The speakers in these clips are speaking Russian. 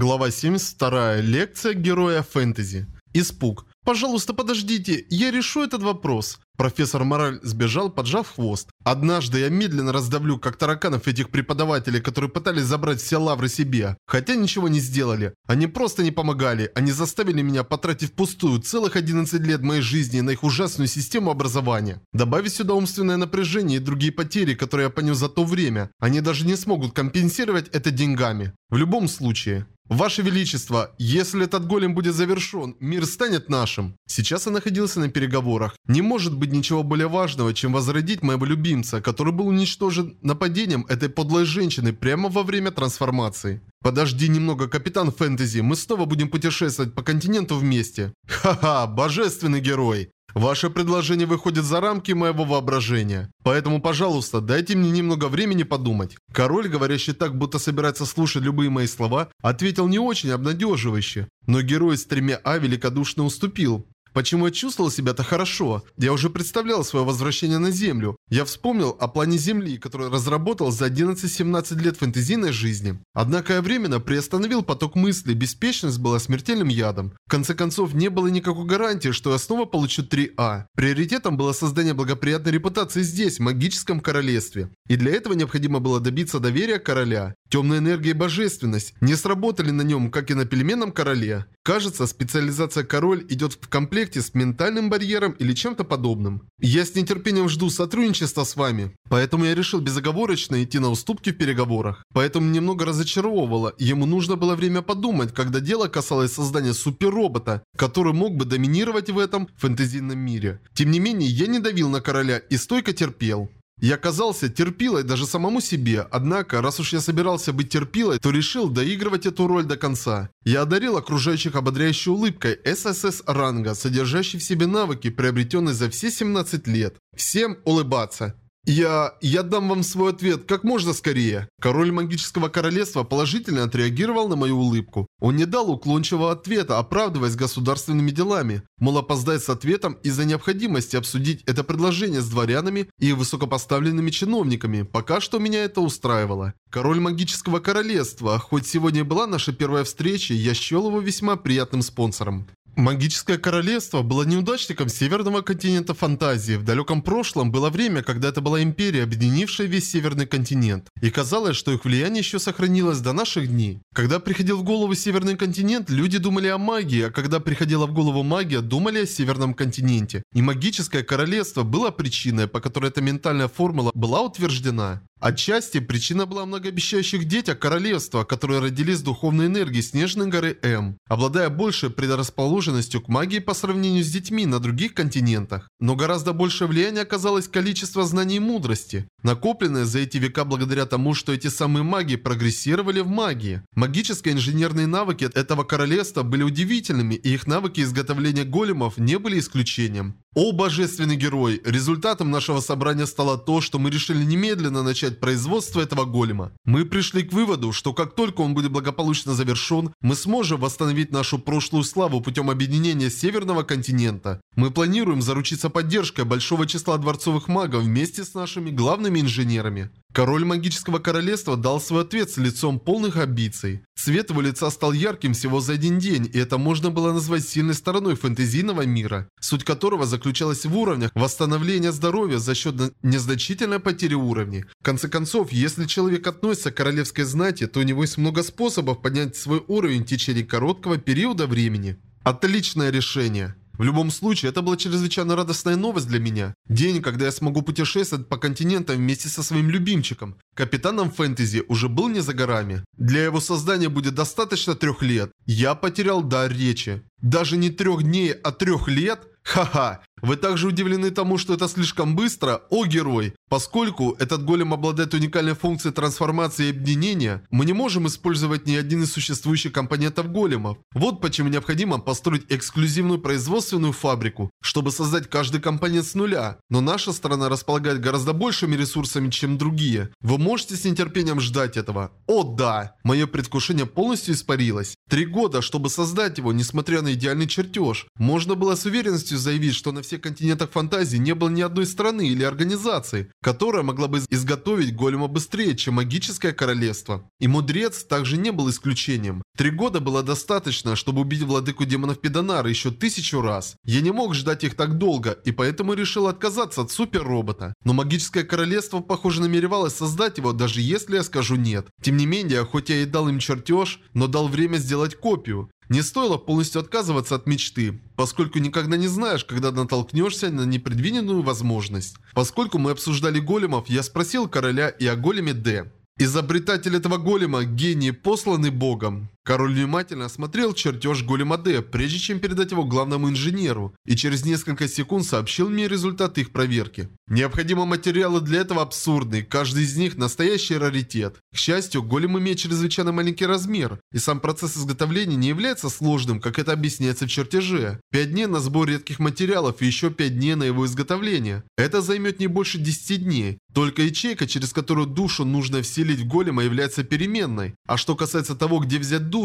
Глава 72. Лекция героя фэнтези. Испуг. «Пожалуйста, подождите, я решу этот вопрос». Профессор Мораль сбежал, поджав хвост. «Однажды я медленно раздавлю, как тараканов этих преподавателей, которые пытались забрать все лавры себе. Хотя ничего не сделали. Они просто не помогали. Они заставили меня потратить впустую целых 11 лет моей жизни на их ужасную систему образования. Добавить сюда умственное напряжение и другие потери, которые я понес за то время, они даже не смогут компенсировать это деньгами. В любом случае, «Ваше Величество, если этот голем будет завершен, мир станет нашим». Сейчас я находился на переговорах. Не может быть ничего более важного, чем возродить моего любимца, который был уничтожен нападением этой подлой женщины прямо во время трансформации. Подожди немного, капитан фэнтези, мы снова будем путешествовать по континенту вместе. Ха-ха, божественный герой. Ваше предложение выходит за рамки моего воображения. Поэтому, пожалуйста, дайте мне немного времени подумать. Король, говорящий так, будто собирается слушать любые мои слова, ответил не очень обнадеживающе. Но герой с тремя А великодушно уступил. Почему я чувствовал себя-то хорошо? Я уже представлял свое возвращение на Землю. Я вспомнил о плане Земли, который разработал за 11-17 лет фэнтезийной жизни. Однако я временно приостановил поток мыслей, беспечность была смертельным ядом. В конце концов, не было никакой гарантии, что я снова получу 3А. Приоритетом было создание благоприятной репутации здесь, в магическом королевстве. И для этого необходимо было добиться доверия короля. Темная энергия и божественность не сработали на нем, как и на пельменном короле. Кажется, специализация король идет в комплекте с ментальным барьером или чем-то подобным. Я с нетерпением жду сотрудничества с вами. Поэтому я решил безоговорочно идти на уступки в переговорах. Поэтому немного разочаровывало, ему нужно было время подумать, когда дело касалось создания суперробота, который мог бы доминировать в этом фэнтезийном мире. Тем не менее, я не давил на короля и стойко терпел. Я казался терпилой даже самому себе, однако, раз уж я собирался быть терпилой, то решил доигрывать эту роль до конца. Я одарил окружающих ободряющей улыбкой ССС ранга, содержащей в себе навыки, приобретенные за все 17 лет. Всем улыбаться. «Я... я дам вам свой ответ как можно скорее». Король магического королевства положительно отреагировал на мою улыбку. Он не дал уклончивого ответа, оправдываясь государственными делами. Мол, опоздать с ответом из-за необходимости обсудить это предложение с дворянами и высокопоставленными чиновниками. Пока что меня это устраивало. Король магического королевства, хоть сегодня была наша первая встреча, я счел его весьма приятным спонсором. Магическое королевство было неудачником северного континента фантазии. В далеком прошлом было время, когда это была империя, объединившая весь северный континент. И казалось, что их влияние еще сохранилось до наших дней. Когда приходил в голову северный континент, люди думали о магии, а когда приходила в голову магия, думали о северном континенте. И магическое королевство было причиной, по которой эта ментальная формула была утверждена. Отчасти причина была многообещающих детях королевства, которые родились с духовной энергией Снежной горы М, обладая большей предрасположенностью к магии по сравнению с детьми на других континентах. Но гораздо большее влияние оказалось количество знаний и мудрости, накопленное за эти века благодаря тому, что эти самые маги прогрессировали в магии. Магические инженерные навыки этого королевства были удивительными, и их навыки изготовления големов не были исключением. О, божественный герой! Результатом нашего собрания стало то, что мы решили немедленно начать производство этого голема. Мы пришли к выводу, что как только он будет благополучно завершен, мы сможем восстановить нашу прошлую славу путем объединения Северного континента. Мы планируем заручиться поддержкой большого числа дворцовых магов вместе с нашими главными инженерами. Король магического королевства дал свой ответ с лицом полных амбиций. Цвет его лица стал ярким всего за один день, и это можно было назвать сильной стороной фэнтезийного мира, суть которого заключалась в уровнях восстановления здоровья за счет незначительной потери уровней. В конце концов, если человек относится к королевской знати, то у него есть много способов поднять свой уровень в течение короткого периода времени. Отличное решение. В любом случае, это была чрезвычайно радостная новость для меня. День, когда я смогу путешествовать по континентам вместе со своим любимчиком. Капитаном фэнтези уже был не за горами. Для его создания будет достаточно трех лет. Я потерял дар речи. Даже не трех дней, а трех лет? Ха-ха, вы также удивлены тому, что это слишком быстро? О, герой! Поскольку этот голем обладает уникальной функцией трансформации и объединения, мы не можем использовать ни один из существующих компонентов големов. Вот почему необходимо построить эксклюзивную производственную фабрику, чтобы создать каждый компонент с нуля. Но наша страна располагает гораздо большими ресурсами, чем другие. Вы можете с нетерпением ждать этого? О да! Мое предвкушение полностью испарилось. Три года, чтобы создать его, несмотря на идеальный чертеж. Можно было с уверенностью заявить, что на все всех континентах фантазии не было ни одной страны или организации, которая могла бы изготовить голема быстрее, чем магическое королевство. И мудрец также не был исключением. Три года было достаточно, чтобы убить владыку демонов Педонара еще тысячу раз. Я не мог ждать их так долго, и поэтому решил отказаться от суперробота. Но магическое королевство, похоже, намеревалось создать его, даже если я скажу нет. Тем не менее, хоть я и дал им чертеж, но дал время сделать копию. Не стоило полностью отказываться от мечты, поскольку никогда не знаешь, когда натолкнешься на непредвиденную возможность. Поскольку мы обсуждали големов, я спросил короля и о големе Д. Изобретатель этого голема – гений, посланный богом. Король внимательно осмотрел чертеж голема Д, прежде чем передать его главному инженеру, и через несколько секунд сообщил мне результат их проверки. Необходимые материалы для этого абсурдны, каждый из них настоящий раритет. К счастью, голем имеет чрезвычайно маленький размер, и сам процесс изготовления не является сложным, как это объясняется в чертеже. 5 дней на сбор редких материалов и еще 5 дней на его изготовление. Это займет не больше 10 дней. Только ячейка, через которую душу нужно вселить в голема, является переменной. А что касается того, где взять душу,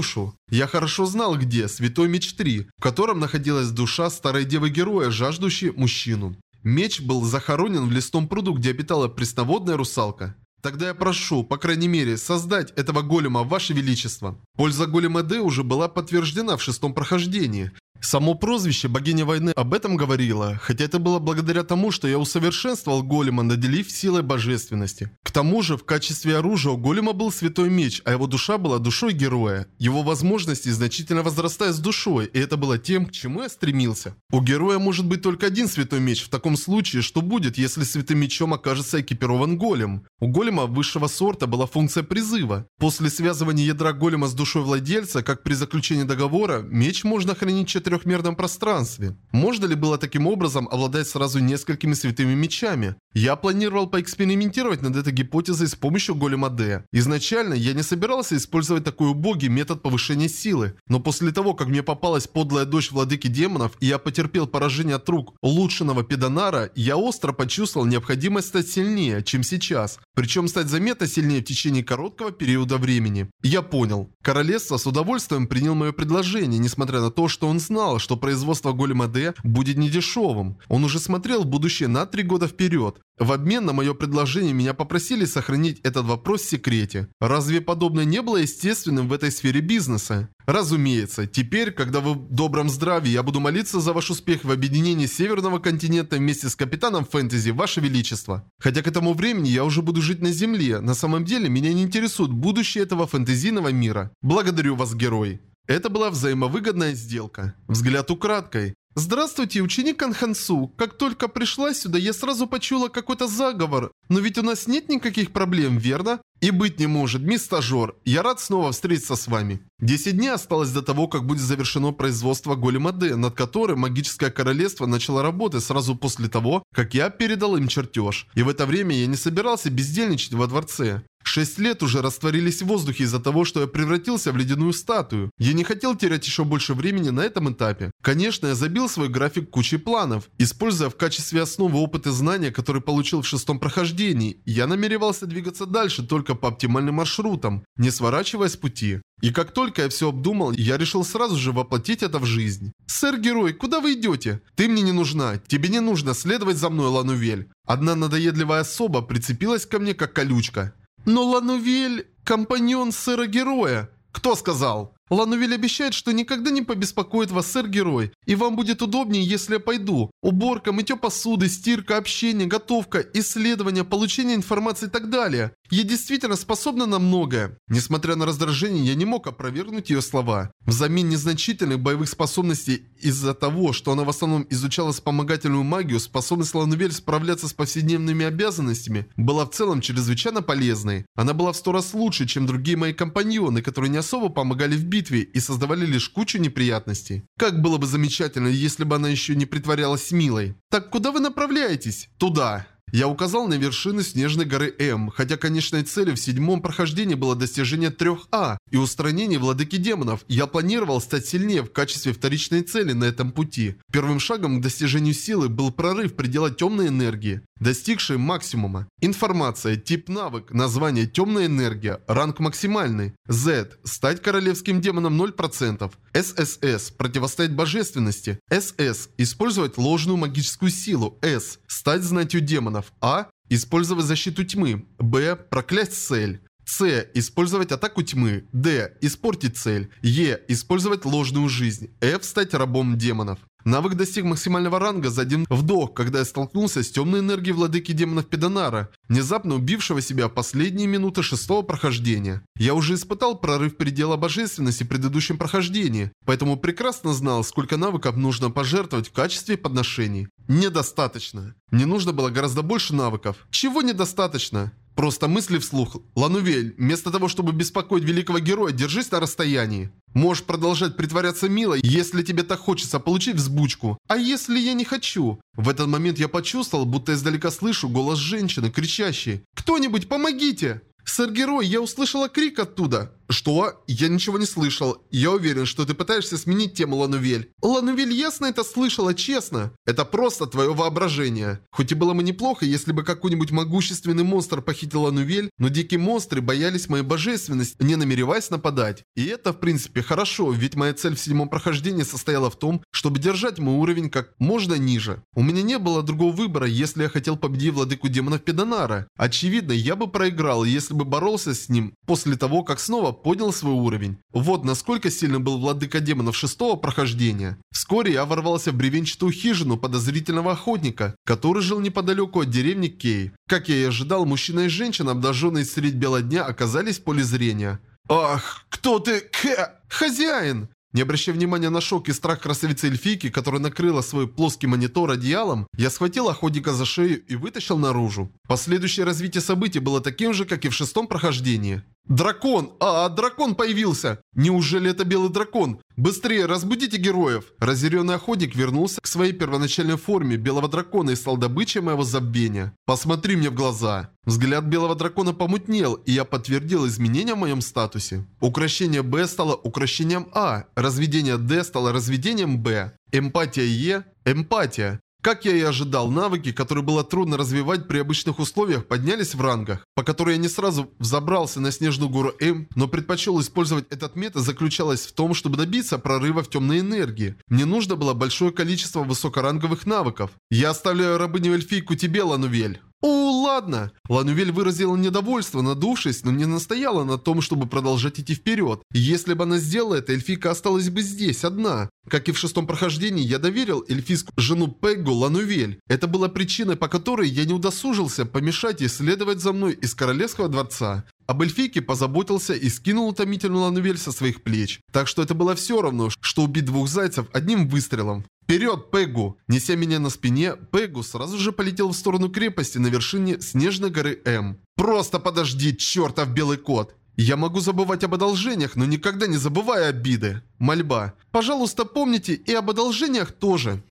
я хорошо знал где, Святой Меч 3, в котором находилась душа старой девы-героя, жаждущей мужчину. Меч был захоронен в листом пруду, где обитала пресноводная русалка. Тогда я прошу, по крайней мере, создать этого голема, Ваше Величество. Польза голема Д уже была подтверждена в шестом прохождении. Само прозвище богиня войны об этом говорило, хотя это было благодаря тому, что я усовершенствовал голема, наделив силой божественности. К тому же, в качестве оружия у голема был святой меч, а его душа была душой героя. Его возможности значительно возрастают с душой, и это было тем, к чему я стремился. У героя может быть только один святой меч, в таком случае, что будет, если святым мечом окажется экипирован голем? У голема высшего сорта была функция призыва. После связывания ядра голема с душой владельца, как при заключении договора, меч можно хранить 4 трехмерном пространстве. Можно ли было таким образом обладать сразу несколькими святыми мечами? Я планировал поэкспериментировать над этой гипотезой с помощью голема Д. Изначально я не собирался использовать такой убогий метод повышения силы, но после того, как мне попалась подлая дочь владыки демонов и я потерпел поражение от рук улучшенного педонара, я остро почувствовал необходимость стать сильнее, чем сейчас. Причем стать заметно сильнее в течение короткого периода времени. Я понял. Королевство с удовольствием принял мое предложение, несмотря на то, что он знал, что производство голема Д будет недешевым. Он уже смотрел в будущее на три года вперед. В обмен на мое предложение меня попросили сохранить этот вопрос в секрете. Разве подобное не было естественным в этой сфере бизнеса? Разумеется, теперь, когда вы в добром здравии, я буду молиться за ваш успех в объединении Северного континента вместе с Капитаном Фэнтези, Ваше Величество. Хотя к этому времени я уже буду жить на Земле, на самом деле меня не интересует будущее этого фэнтезийного мира. Благодарю вас, герой. Это была взаимовыгодная сделка. Взгляд украдкой. «Здравствуйте, ученик Анхансу. Как только пришла сюда, я сразу почула какой-то заговор. Но ведь у нас нет никаких проблем, верно? И быть не может, мисс стажер. Я рад снова встретиться с вами». Десять дней осталось до того, как будет завершено производство голема Д, над которым магическое королевство начало работать сразу после того, как я передал им чертеж. И в это время я не собирался бездельничать во дворце. Шесть лет уже растворились в воздухе из-за того, что я превратился в ледяную статую. Я не хотел терять еще больше времени на этом этапе. Конечно, я забил свой график кучей планов, используя в качестве основы опыт и знания, которые получил в шестом прохождении. Я намеревался двигаться дальше только по оптимальным маршрутам, не сворачивая с пути. И как только я все обдумал, я решил сразу же воплотить это в жизнь. «Сэр-герой, куда вы идете? Ты мне не нужна. Тебе не нужно следовать за мной, Ланувель». Одна надоедливая особа прицепилась ко мне как колючка. Но Ланувель – компаньон сэра-героя. Кто сказал? Ланувель обещает, что никогда не побеспокоит вас сэр-герой, и вам будет удобнее, если я пойду. Уборка, мытье посуды, стирка, общение, готовка, исследование, получение информации и так далее. Я действительно способна на многое. Несмотря на раздражение, я не мог опровергнуть ее слова. Взамен незначительных боевых способностей из-за того, что она в основном изучала вспомогательную магию, способность Ланувель справляться с повседневными обязанностями была в целом чрезвычайно полезной. Она была в сто раз лучше, чем другие мои компаньоны, которые не особо помогали в битве и создавали лишь кучу неприятностей. Как было бы замечательно, если бы она еще не притворялась милой. Так куда вы направляетесь? Туда. Я указал на вершины снежной горы М, хотя конечной целью в седьмом прохождении было достижение 3А и устранение владыки демонов. Я планировал стать сильнее в качестве вторичной цели на этом пути. Первым шагом к достижению силы был прорыв предела темной энергии. достигшие максимума. Информация, тип навык, название темная энергия, ранг максимальный. Z – стать королевским демоном 0%. ССС – противостоять божественности. СС – использовать ложную магическую силу. С – стать знатью демонов. А – использовать защиту тьмы. Б – проклясть цель. С. Использовать атаку тьмы. Д. Испортить цель. Е. Использовать ложную жизнь. Ф. Стать рабом демонов. Навык достиг максимального ранга за один вдох, когда я столкнулся с темной энергией владыки демонов Педонара, внезапно убившего себя в последние минуты шестого прохождения. Я уже испытал прорыв предела божественности в предыдущем прохождении, поэтому прекрасно знал, сколько навыков нужно пожертвовать в качестве подношений. Недостаточно. Мне нужно было гораздо больше навыков. Чего недостаточно? Просто мысли вслух. Ланувель, вместо того, чтобы беспокоить великого героя, держись на расстоянии. Можешь продолжать притворяться милой, если тебе так хочется получить взбучку. А если я не хочу? В этот момент я почувствовал, будто издалека слышу голос женщины, кричащей. «Кто-нибудь, помогите!» «Сэр-герой, я услышала крик оттуда!» «Что? Я ничего не слышал. Я уверен, что ты пытаешься сменить тему, Ланувель». «Ланувель ясно это слышала, честно. Это просто твое воображение. Хоть и было бы неплохо, если бы какой-нибудь могущественный монстр похитил Ланувель, но дикие монстры боялись моей божественности, не намереваясь нападать. И это, в принципе, хорошо, ведь моя цель в седьмом прохождении состояла в том, чтобы держать мой уровень как можно ниже. У меня не было другого выбора, если я хотел победить владыку демонов Педонара. Очевидно, я бы проиграл, если бы боролся с ним после того, как снова поднял свой уровень. Вот насколько сильно был владыка демонов шестого прохождения. Вскоре я ворвался в бревенчатую хижину подозрительного охотника, который жил неподалеку от деревни Кей. Как я и ожидал, мужчина и женщина, обнаженные средь бела дня, оказались в поле зрения. «Ах, кто ты? Кэ? Хозяин!» Не обращая внимания на шок и страх красавицы эльфийки, которая накрыла свой плоский монитор одеялом, я схватил охотника за шею и вытащил наружу. Последующее развитие событий было таким же, как и в шестом прохождении. «Дракон! А, дракон появился! Неужели это белый дракон? Быстрее, разбудите героев!» Разъяренный охотник вернулся к своей первоначальной форме белого дракона и стал добычей моего забвения. «Посмотри мне в глаза!» Взгляд белого дракона помутнел, и я подтвердил изменения в моем статусе. Укращение Б стало укращением А, разведение Д стало разведением Б, эмпатия Е – эмпатия. Как я и ожидал, навыки, которые было трудно развивать при обычных условиях, поднялись в рангах, по которой я не сразу взобрался на Снежную гору М, но предпочел использовать этот метод заключалось в том, чтобы добиться прорыва в темной энергии. Мне нужно было большое количество высокоранговых навыков. Я оставляю рабыню эльфийку тебе, Ланувель. «О, ладно!» Ланувель выразила недовольство, надувшись, но не настояла на том, чтобы продолжать идти вперед. Если бы она сделала это, эльфийка осталась бы здесь, одна. Как и в шестом прохождении, я доверил эльфийскую жену Пеггу Ланувель. Это была причиной, по которой я не удосужился помешать ей следовать за мной из королевского дворца. Об эльфийке позаботился и скинул утомительную Ланувель со своих плеч. Так что это было все равно, что убить двух зайцев одним выстрелом. «Вперед, Пегу!» Неся меня на спине, Пегу сразу же полетел в сторону крепости на вершине Снежной горы М. «Просто подожди, чертов белый кот!» Я могу забывать об одолжениях, но никогда не забываю обиды. Мольба. Пожалуйста, помните и об одолжениях тоже.